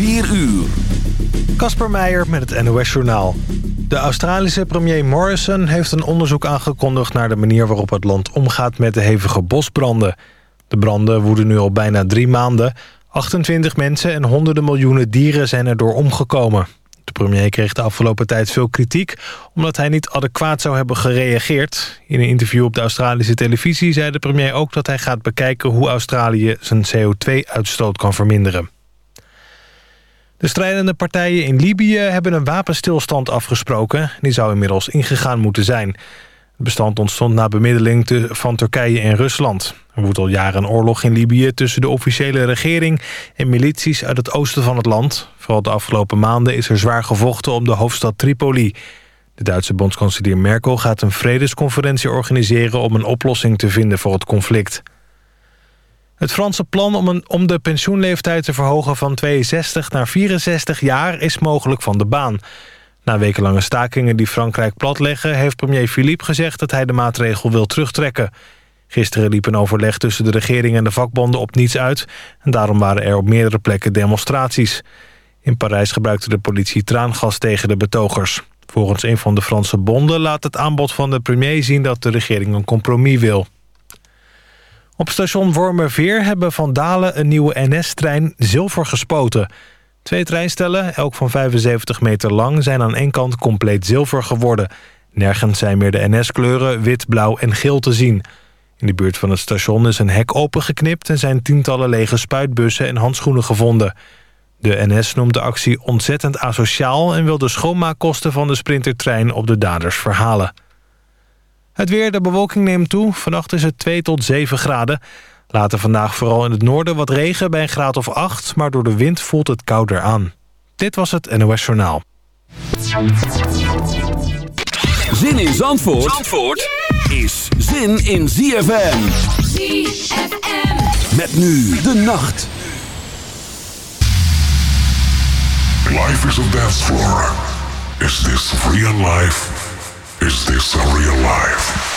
4 uur. Kasper Meijer met het NOS-journaal. De Australische premier Morrison heeft een onderzoek aangekondigd... naar de manier waarop het land omgaat met de hevige bosbranden. De branden woeden nu al bijna drie maanden. 28 mensen en honderden miljoenen dieren zijn erdoor omgekomen. De premier kreeg de afgelopen tijd veel kritiek... omdat hij niet adequaat zou hebben gereageerd. In een interview op de Australische televisie zei de premier ook... dat hij gaat bekijken hoe Australië zijn CO2-uitstoot kan verminderen. De strijdende partijen in Libië hebben een wapenstilstand afgesproken. Die zou inmiddels ingegaan moeten zijn. Het bestand ontstond na bemiddeling van Turkije en Rusland. Er woedt al jaren een oorlog in Libië tussen de officiële regering... en milities uit het oosten van het land. Vooral de afgelopen maanden is er zwaar gevochten om de hoofdstad Tripoli. De Duitse bondskanselier Merkel gaat een vredesconferentie organiseren... om een oplossing te vinden voor het conflict. Het Franse plan om, om de pensioenleeftijd te verhogen van 62 naar 64 jaar is mogelijk van de baan. Na wekenlange stakingen die Frankrijk platleggen... heeft premier Philippe gezegd dat hij de maatregel wil terugtrekken. Gisteren liep een overleg tussen de regering en de vakbonden op niets uit... en daarom waren er op meerdere plekken demonstraties. In Parijs gebruikte de politie traangas tegen de betogers. Volgens een van de Franse bonden laat het aanbod van de premier zien... dat de regering een compromis wil. Op station Wormerveer hebben vandalen een nieuwe NS-trein zilver gespoten. Twee treinstellen, elk van 75 meter lang, zijn aan één kant compleet zilver geworden. Nergens zijn meer de NS-kleuren wit, blauw en geel te zien. In de buurt van het station is een hek opengeknipt... en zijn tientallen lege spuitbussen en handschoenen gevonden. De NS noemt de actie ontzettend asociaal... en wil de schoonmaakkosten van de sprintertrein op de daders verhalen. Het weer, de bewolking neemt toe. Vannacht is het 2 tot 7 graden. Later vandaag vooral in het noorden wat regen bij een graad of 8... maar door de wind voelt het kouder aan. Dit was het NOS Journaal. Zin in Zandvoort, Zandvoort is zin in ZFM. ZFM. Met nu de nacht. Life is a dance floor. Is this real life? Is this a real life?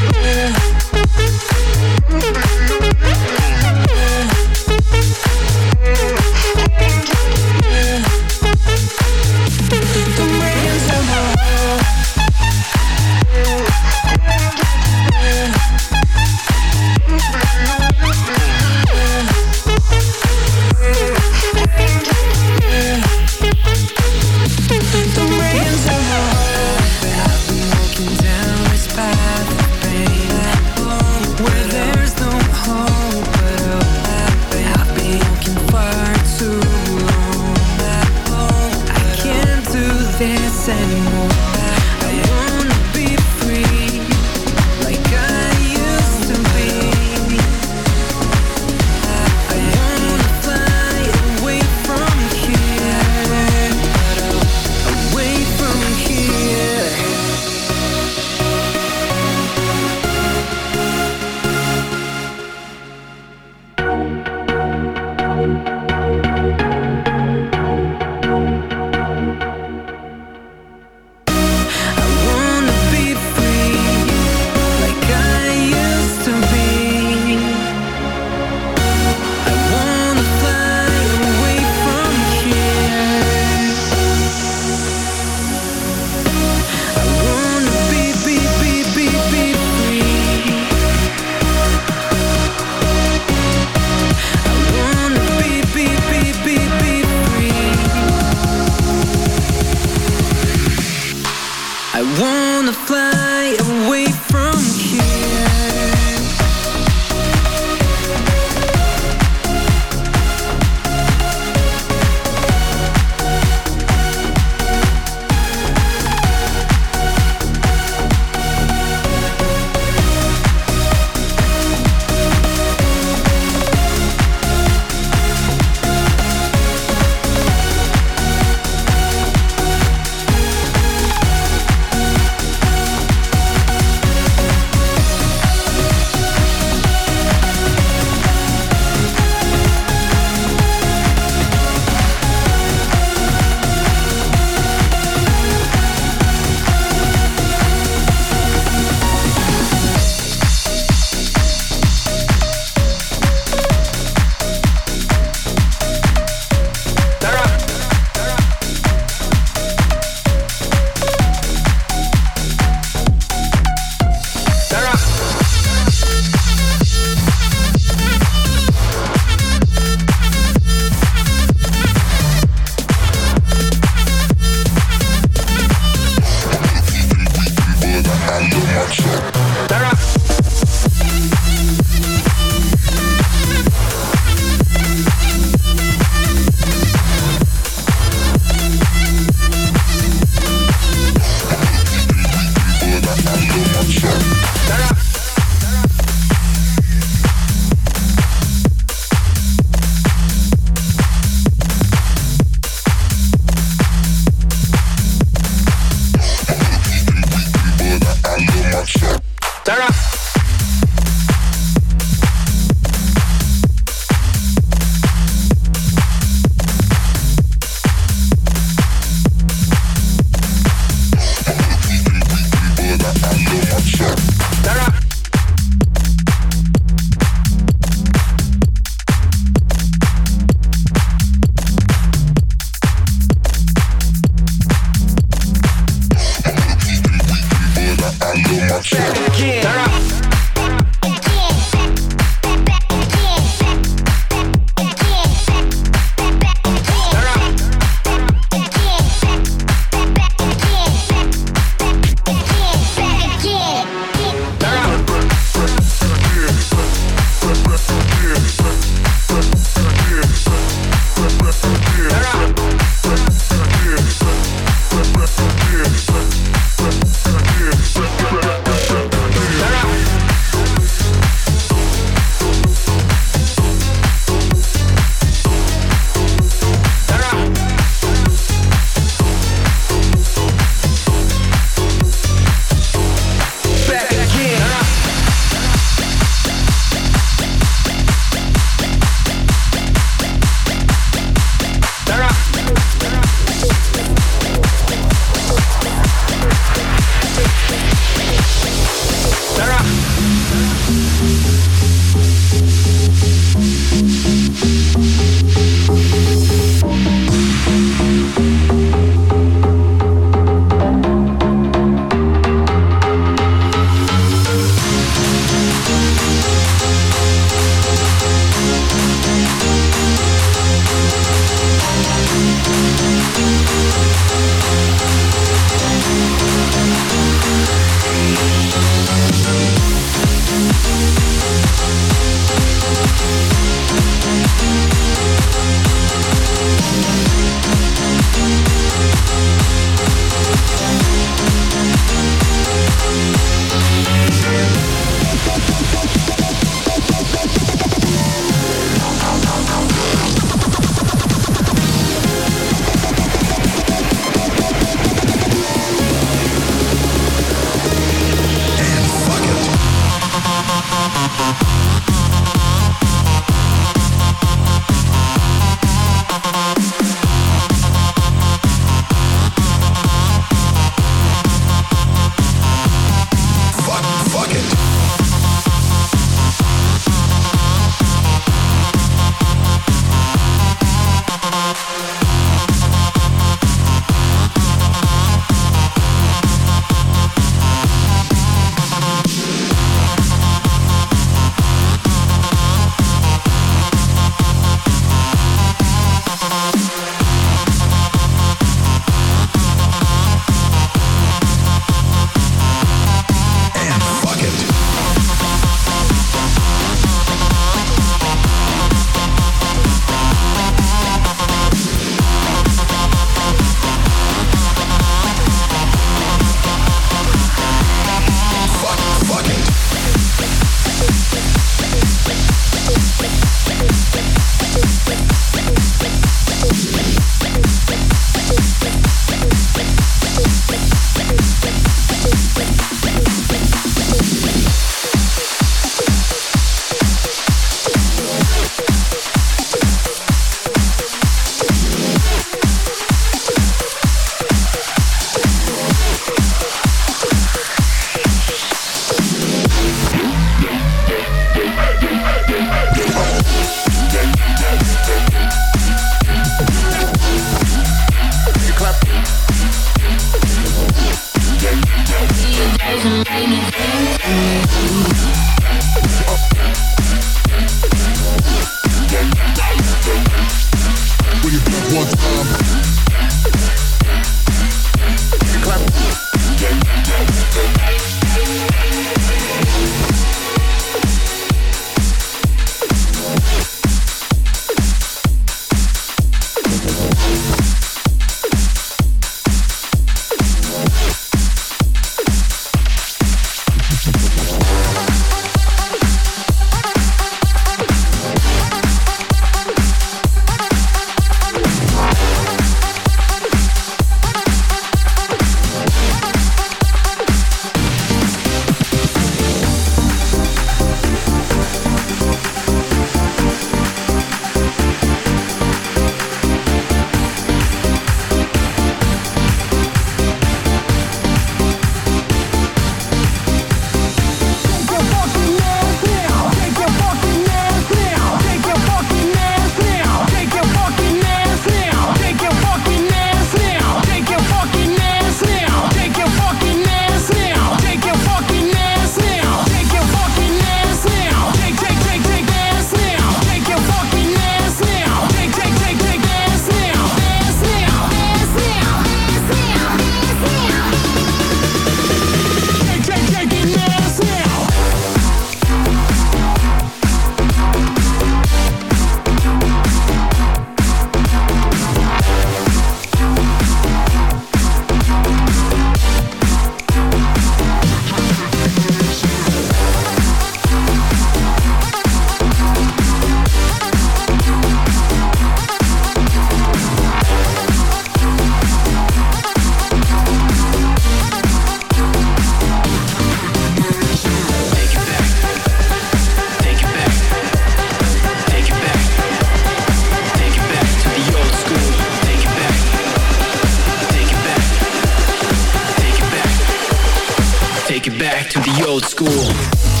back to the old school.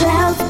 clouds